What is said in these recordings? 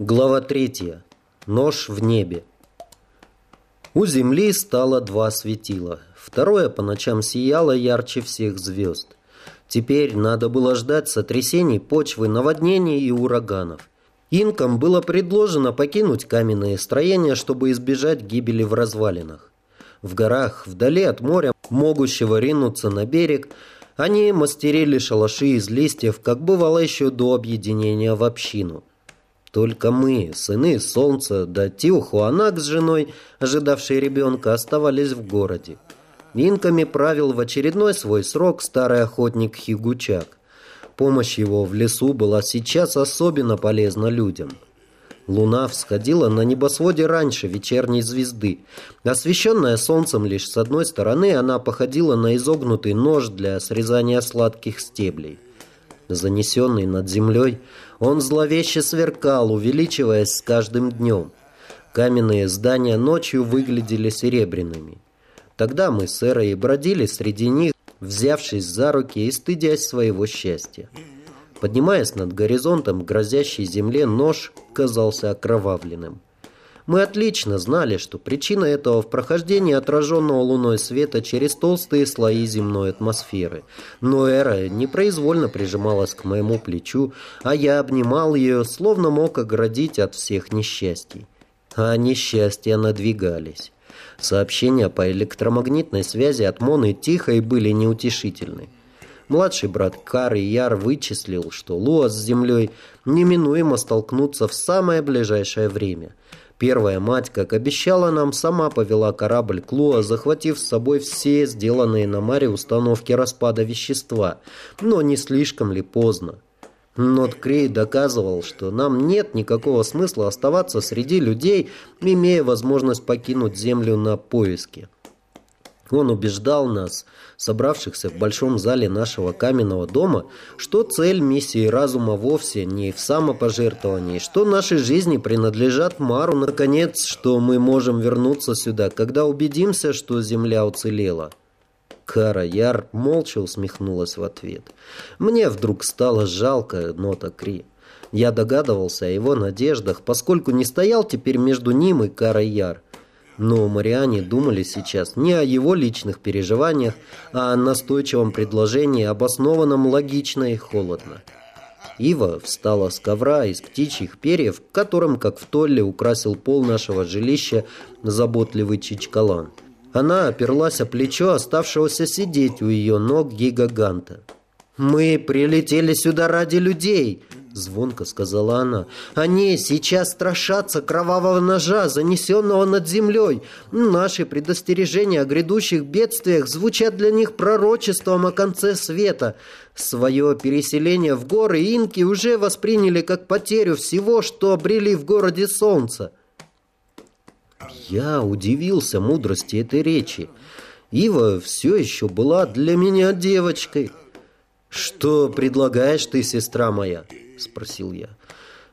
Глава третья. Нож в небе. У земли стало два светила. Второе по ночам сияло ярче всех звезд. Теперь надо было ждать сотрясений почвы, наводнений и ураганов. Инкам было предложено покинуть каменные строения, чтобы избежать гибели в развалинах. В горах, вдали от моря, могущего ринуться на берег, они мастерили шалаши из листьев, как бывало еще до объединения в общину – только мы, сыны солнца, да Тиухуанак с женой, ожидавшие ребенка, оставались в городе. Инками правил в очередной свой срок старый охотник Хигучак. Помощь его в лесу была сейчас особенно полезна людям. Луна всходила на небосводе раньше вечерней звезды. Освещенная солнцем лишь с одной стороны, она походила на изогнутый нож для срезания сладких стеблей. Занесенный над землей, он зловеще сверкал, увеличиваясь с каждым днем. Каменные здания ночью выглядели серебряными. Тогда мы с Эрой бродили среди них, взявшись за руки и стыдясь своего счастья. Поднимаясь над горизонтом, грозящей земле нож казался окровавленным. Мы отлично знали, что причина этого в прохождении отраженного луной света через толстые слои земной атмосферы. Но Эра непроизвольно прижималась к моему плечу, а я обнимал ее, словно мог оградить от всех несчастий. А несчастья надвигались. Сообщения по электромагнитной связи от Моны Тихой были неутешительны. Младший брат Кар и Яр вычислил, что Луа с Землей неминуемо столкнутся в самое ближайшее время – Первая мать, как обещала нам, сама повела корабль Клуа, захватив с собой все сделанные на маре установки распада вещества. Но не слишком ли поздно? Нот Крей доказывал, что нам нет никакого смысла оставаться среди людей, имея возможность покинуть Землю на поиски. Он убеждал нас, собравшихся в большом зале нашего каменного дома, что цель миссии разума вовсе не в самопожертвовании, что наши жизни принадлежат Мару, наконец, что мы можем вернуться сюда, когда убедимся, что Земля уцелела. Кара Яр молча усмехнулась в ответ. Мне вдруг стало жалко Нота Кри. Я догадывался о его надеждах, поскольку не стоял теперь между ним и Кара Яр. Но Мариане думали сейчас не о его личных переживаниях, а о настойчивом предложении, обоснованном логично и холодно. Ива встала с ковра из птичьих перьев, которым, как в Толле, украсил пол нашего жилища заботливый Чичкалан. Она оперлась о плечо оставшегося сидеть у ее ног гигаганта. «Мы прилетели сюда ради людей», Звонко сказала она. «Они сейчас страшатся кровавого ножа, занесенного над землей. Наши предостережения о грядущих бедствиях звучат для них пророчеством о конце света. Свое переселение в горы инки уже восприняли как потерю всего, что обрели в городе солнца». Я удивился мудрости этой речи. Ива все еще была для меня девочкой. «Что предлагаешь ты, сестра моя?» — спросил я.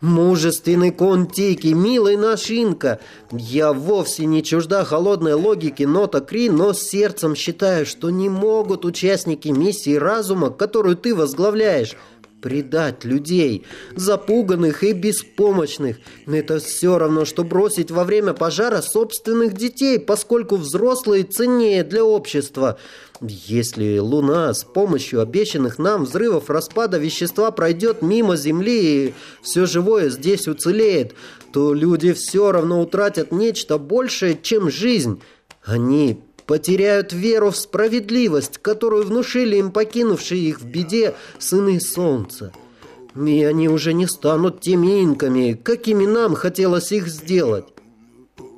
«Мужественный контики, милый наш Инка! Я вовсе не чужда холодной логики нота Кри, но сердцем считаю, что не могут участники миссии разума, которую ты возглавляешь, предать людей, запуганных и беспомощных. Это все равно, что бросить во время пожара собственных детей, поскольку взрослые ценнее для общества. Если Луна с помощью обещанных нам взрывов распада вещества пройдет мимо Земли и все живое здесь уцелеет, то люди все равно утратят нечто большее, чем жизнь. Они потеряют веру в справедливость, которую внушили им покинувшие их в беде сыны солнца. И они уже не станут теми инками, какими нам хотелось их сделать.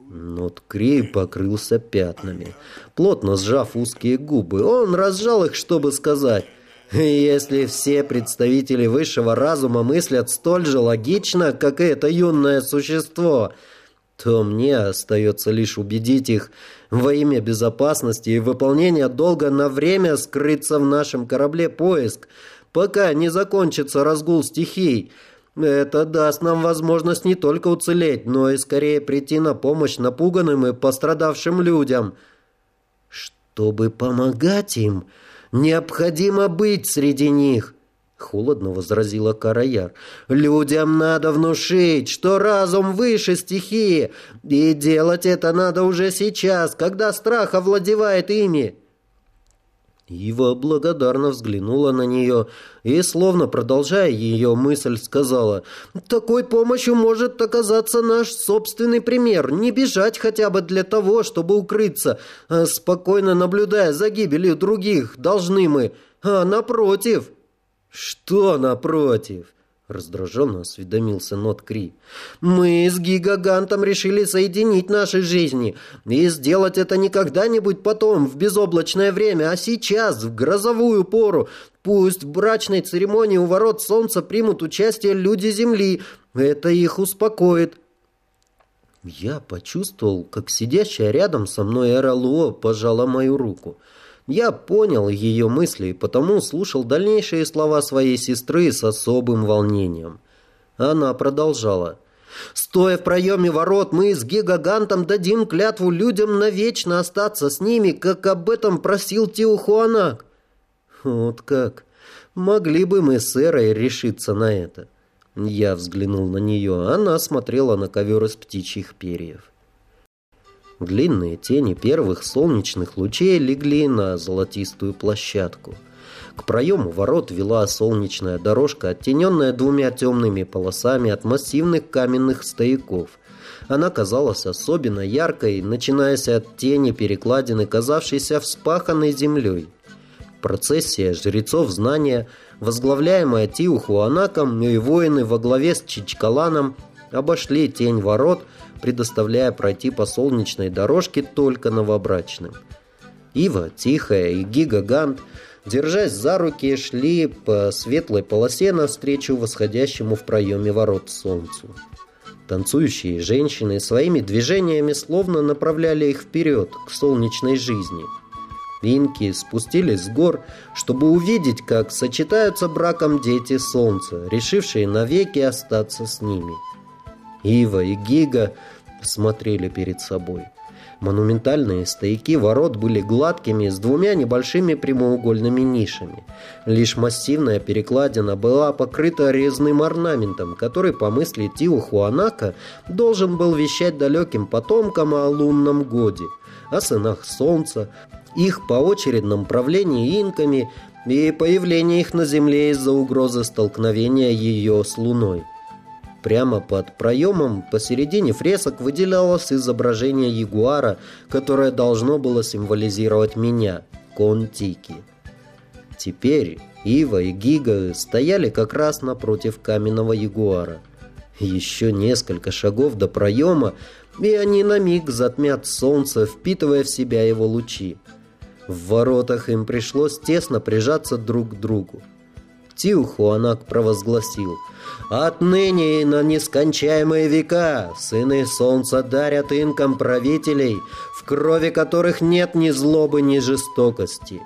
Нот Крей покрылся пятнами. Плотно сжав узкие губы, он разжал их, чтобы сказать «Если все представители высшего разума мыслят столь же логично, как и это юное существо», то мне остается лишь убедить их во имя безопасности и выполнения долга на время скрыться в нашем корабле поиск, пока не закончится разгул стихий. Это даст нам возможность не только уцелеть, но и скорее прийти на помощь напуганным и пострадавшим людям. Чтобы помогать им, необходимо быть среди них, Холодно возразила Караяр. «Людям надо внушить, что разум выше стихии, и делать это надо уже сейчас, когда страх овладевает ими». Ива благодарно взглянула на нее и, словно продолжая ее мысль, сказала, «Такой помощью может оказаться наш собственный пример. Не бежать хотя бы для того, чтобы укрыться, а спокойно наблюдая за гибелью других, должны мы, а напротив». «Что напротив?» Раздраженно осведомился Нот Кри. «Мы с Гигагантом решили соединить наши жизни и сделать это не когда-нибудь потом, в безоблачное время, а сейчас, в грозовую пору. Пусть в брачной церемонии у ворот солнца примут участие люди Земли. Это их успокоит». Я почувствовал, как сидящая рядом со мной Эралуо пожала мою руку. Я понял ее мысли и потому слушал дальнейшие слова своей сестры с особым волнением. Она продолжала. «Стоя в проеме ворот, мы с Гигагантом дадим клятву людям навечно остаться с ними, как об этом просил Тиухуанак». «Вот как! Могли бы мы с Эрой решиться на это». Я взглянул на нее, она смотрела на ковер из птичьих перьев. Длинные тени первых солнечных лучей легли на золотистую площадку. К проему ворот вела солнечная дорожка, оттененная двумя темными полосами от массивных каменных стояков. Она казалась особенно яркой, начинаясь от тени перекладины, казавшейся вспаханной землей. Процессия жрецов знания, возглавляемая Тиухуанаком и воины во главе с Чичкаланом, обошли тень ворот – предоставляя пройти по солнечной дорожке только новобрачным. Ива, Тихая и Гигагант, держась за руки, шли по светлой полосе навстречу восходящему в проеме ворот солнцу. Танцующие женщины своими движениями словно направляли их вперед, к солнечной жизни. Инки спустились с гор, чтобы увидеть, как сочетаются браком дети солнца, решившие навеки остаться с ними – Ива и Гига смотрели перед собой. Монументальные стояки ворот были гладкими, с двумя небольшими прямоугольными нишами. Лишь массивная перекладина была покрыта резным орнаментом, который, по мысли Тиу Хуанака, должен был вещать далеким потомкам о лунном годе, о сынах солнца, их поочередном правлении инками и появлении их на земле из-за угрозы столкновения ее с луной. Прямо под проемом посередине фресок выделялось изображение ягуара, которое должно было символизировать меня, Контики. Теперь Ива и Гига стояли как раз напротив каменного ягуара. Еще несколько шагов до проема, и они на миг затмят солнце, впитывая в себя его лучи. В воротах им пришлось тесно прижаться друг к другу. Тиухуанак провозгласил «Отныне и на нескончаемые века сыны солнца дарят инкам правителей, в крови которых нет ни злобы, ни жестокости».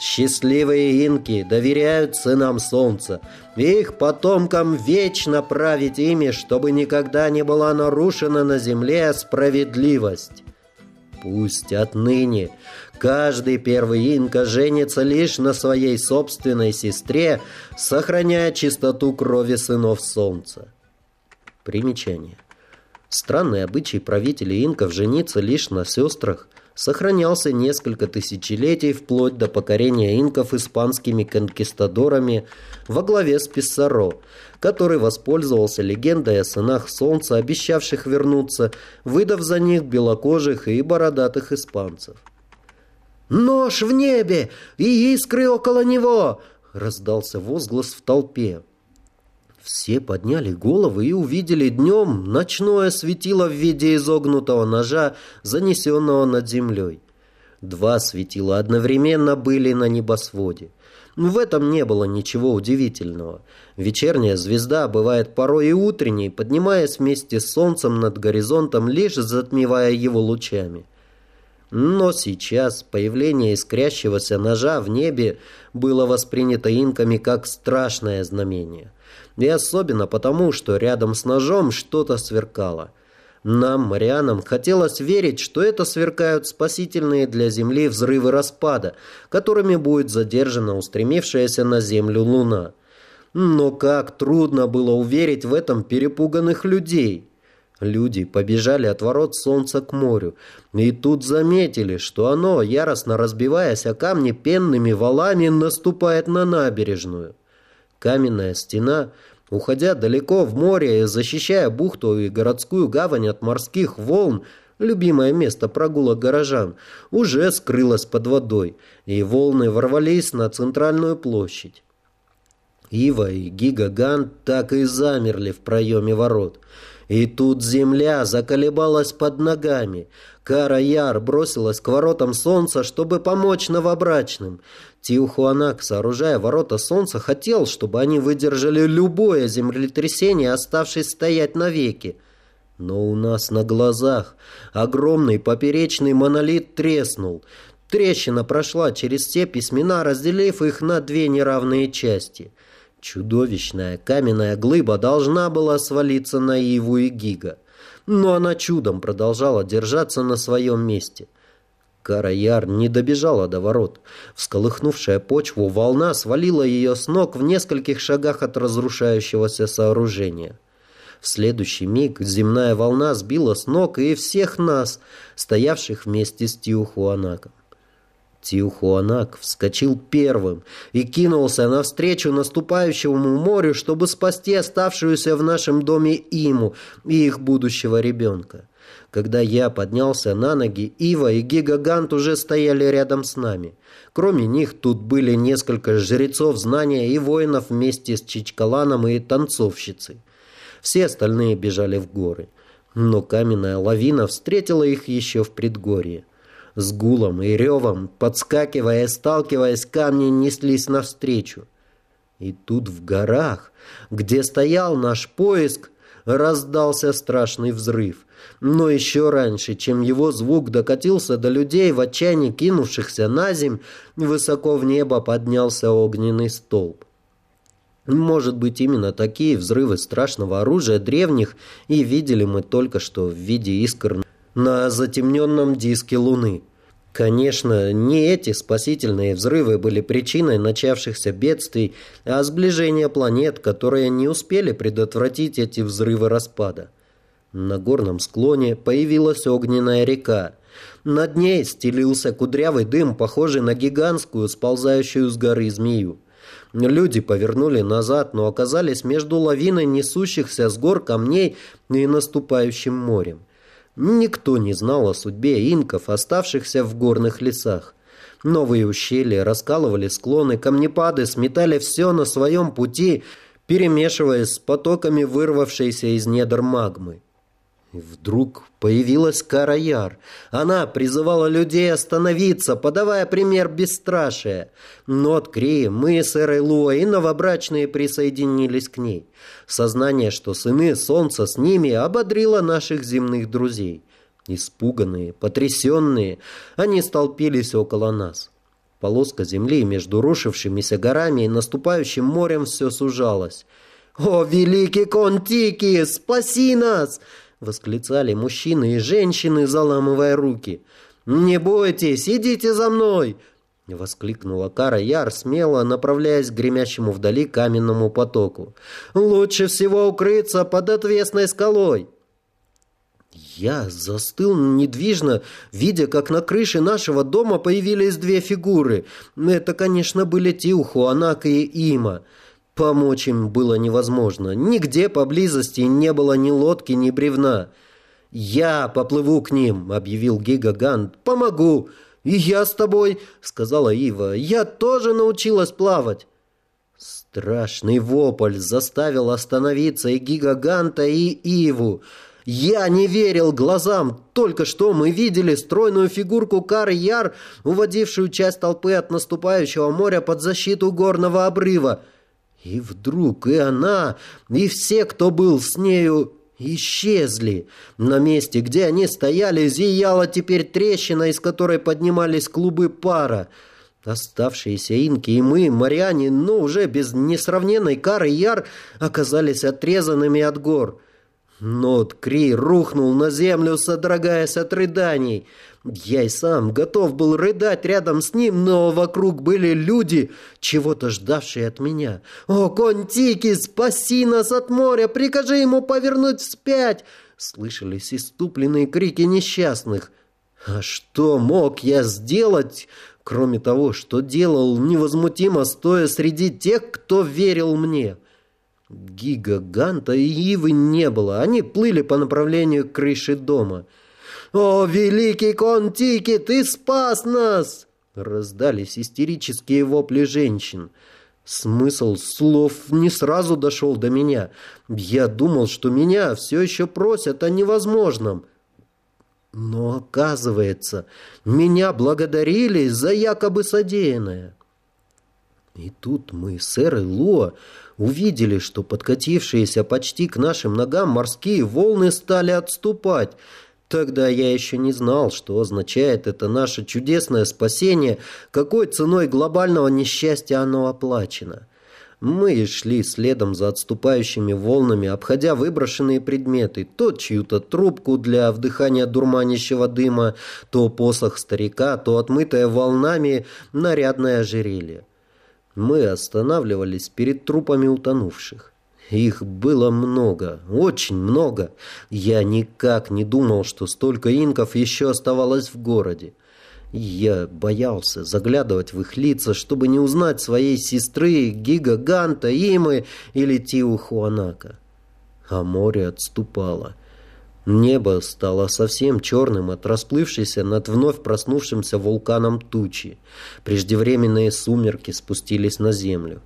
Счастливые инки доверяют сынам солнца, их потомкам вечно править ими, чтобы никогда не была нарушена на земле справедливость. Пусть отныне каждый первый инка женится лишь на своей собственной сестре, сохраняя чистоту крови сынов солнца. Примечание. Странный обычай правителей инков жениться лишь на сестрах сохранялся несколько тысячелетий вплоть до покорения инков испанскими конкистадорами во главе с Писсаро, который воспользовался легендой о сынах солнца, обещавших вернуться, выдав за них белокожих и бородатых испанцев. «Нож в небе и искры около него!» — раздался возглас в толпе. Все подняли головы и увидели днем ночное светило в виде изогнутого ножа, занесенного над землей. Два светила одновременно были на небосводе. В этом не было ничего удивительного. Вечерняя звезда бывает порой и утренней, поднимаясь вместе с солнцем над горизонтом, лишь затмевая его лучами. Но сейчас появление искрящегося ножа в небе было воспринято инками как страшное знамение. И особенно потому, что рядом с ножом что-то сверкало – нам, марианам, хотелось верить, что это сверкают спасительные для Земли взрывы распада, которыми будет задержана устремившаяся на Землю Луна. Но как трудно было уверить в этом перепуганных людей. Люди побежали от ворот солнца к морю, и тут заметили, что оно, яростно разбиваясь о камни пенными валами, наступает на набережную. Каменная стена, уходя далеко в море и защищая бухту и городскую гавань от морских волн, любимое место прогулок горожан, уже скрылась под водой, и волны ворвались на центральную площадь. Ива и Гигагант так и замерли в проеме ворот – и тут земля заколебалась под ногами. Кара Яр бросилась к воротам солнца, чтобы помочь новобрачным. Тиухуанак, сооружая ворота солнца, хотел, чтобы они выдержали любое землетрясение, оставшись стоять навеки. Но у нас на глазах огромный поперечный монолит треснул. Трещина прошла через все письмена, разделив их на две неравные части. Чудовищная каменная глыба должна была свалиться на Иву и Гига, но она чудом продолжала держаться на своем месте. Караяр не добежала до ворот. Всколыхнувшая почву волна свалила ее с ног в нескольких шагах от разрушающегося сооружения. В следующий миг земная волна сбила с ног и всех нас, стоявших вместе с Тиухуанаком. Тиухуанак вскочил первым и кинулся навстречу наступающему морю, чтобы спасти оставшуюся в нашем доме Иму и их будущего ребенка. Когда я поднялся на ноги, Ива и Гигагант уже стояли рядом с нами. Кроме них тут были несколько жрецов знания и воинов вместе с Чичкаланом и танцовщицей. Все остальные бежали в горы. Но каменная лавина встретила их еще в предгорье. С гулом и ревом, подскакивая и сталкиваясь, камни неслись навстречу. И тут в горах, где стоял наш поиск, раздался страшный взрыв. Но еще раньше, чем его звук докатился до людей, в отчаянии кинувшихся на земь, высоко в небо поднялся огненный столб. Может быть, именно такие взрывы страшного оружия древних и видели мы только что в виде искр на затемненном диске Луны. Конечно, не эти спасительные взрывы были причиной начавшихся бедствий, а сближение планет, которые не успели предотвратить эти взрывы распада. На горном склоне появилась огненная река. Над ней стелился кудрявый дым, похожий на гигантскую, сползающую с горы змею. Люди повернули назад, но оказались между лавиной несущихся с гор камней и наступающим морем. Никто не знал о судьбе инков, оставшихся в горных лесах. Новые ущелья раскалывали склоны, камнепады сметали все на своем пути, перемешиваясь с потоками вырвавшейся из недр магмы. И вдруг появилась Караяр. Она призывала людей остановиться, подавая пример бесстрашия. Но от Крии мы с Эрой Луа и новобрачные присоединились к ней. Сознание, что сыны солнца с ними, ободрило наших земных друзей. Испуганные, потрясенные, они столпились около нас. Полоска земли между рушившимися горами и наступающим морем все сужалась. «О, великий Контики, спаси нас!» Восклицали мужчины и женщины, заламывая руки. «Не бойтесь, идите за мной!» Воскликнула Кара Яр, смело направляясь к гремящему вдали каменному потоку. «Лучше всего укрыться под отвесной скалой!» Я застыл недвижно, видя, как на крыше нашего дома появились две фигуры. Это, конечно, были Тиухуанак и Има. Помочь им было невозможно. Нигде поблизости не было ни лодки, ни бревна. «Я поплыву к ним», — объявил Гигагант. «Помогу». «И я с тобой», — сказала Ива. «Я тоже научилась плавать». Страшный вопль заставил остановиться и Гигаганта, и Иву. Я не верил глазам. Только что мы видели стройную фигурку Кары Яр, уводившую часть толпы от наступающего моря под защиту горного обрыва. И вдруг и она, и все, кто был с нею, исчезли. На месте, где они стояли, зияла теперь трещина, из которой поднимались клубы пара. Оставшиеся инки и мы, моряне, но уже без несравненной кары яр, оказались отрезанными от гор. Нот Кри рухнул на землю, содрогаясь от рыданий. Я и сам готов был рыдать рядом с ним, но вокруг были люди, чего-то ждавшие от меня. «О, Контики, спаси нас от моря! Прикажи ему повернуть вспять!» Слышались иступленные крики несчастных. А что мог я сделать, кроме того, что делал невозмутимо, стоя среди тех, кто верил мне?» Гига, Ганта и Ивы не было. Они плыли по направлению к крыше дома. «О, великий Контики, ты спас нас!» Раздались истерические вопли женщин. Смысл слов не сразу дошел до меня. Я думал, что меня все еще просят о невозможном. Но, оказывается, меня благодарили за якобы содеянное. И тут мы с Эрой Луа увидели, что подкатившиеся почти к нашим ногам морские волны стали отступать. Тогда я еще не знал, что означает это наше чудесное спасение, какой ценой глобального несчастья оно оплачено. Мы шли следом за отступающими волнами, обходя выброшенные предметы, то чью-то трубку для вдыхания дурманящего дыма, то посох старика, то отмытое волнами нарядное ожерелье. Мы останавливались перед трупами утонувших. Их было много, очень много. Я никак не думал, что столько инков еще оставалось в городе. Я боялся заглядывать в их лица, чтобы не узнать своей сестры Гига Ганта, Имы или Тиу Хуанака. А море отступало. Небо стало совсем черным от расплывшейся над вновь проснувшимся вулканом тучи. Преждевременные сумерки спустились на землю.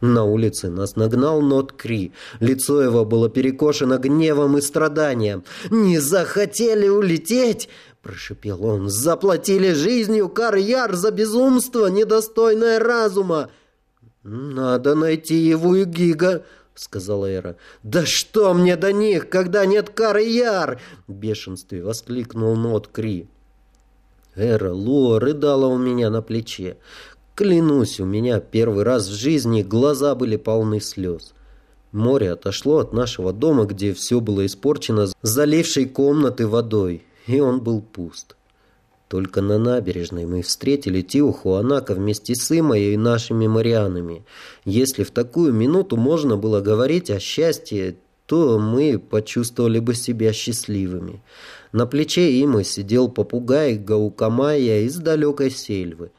На улице нас нагнал Нот Кри. Лицо его было перекошено гневом и страданием. «Не захотели улететь?» – прошепел он. «Заплатили жизнью Кар-Яр за безумство, недостойное разума!» «Надо найти его и Гига», — сказала Эра. «Да что мне до них, когда нет кары яр!» — в бешенстве воскликнул Нот Кри. Эра Луа рыдала у меня на плече. Клянусь, у меня первый раз в жизни глаза были полны слез. Море отошло от нашего дома, где все было испорчено залившей комнаты водой, и он был пуст. Только на набережной мы встретили Тио Хуанака вместе с Имой и нашими Марианами. Если в такую минуту можно было говорить о счастье, то мы почувствовали бы себя счастливыми. На плече Имы сидел попугай Гаукамая из далекой сельвы.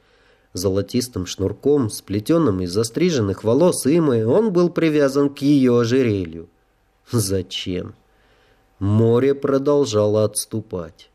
Золотистым шнурком, сплетенным из застриженных волос Имы, он был привязан к ее ожерелью. Зачем? Море продолжало отступать.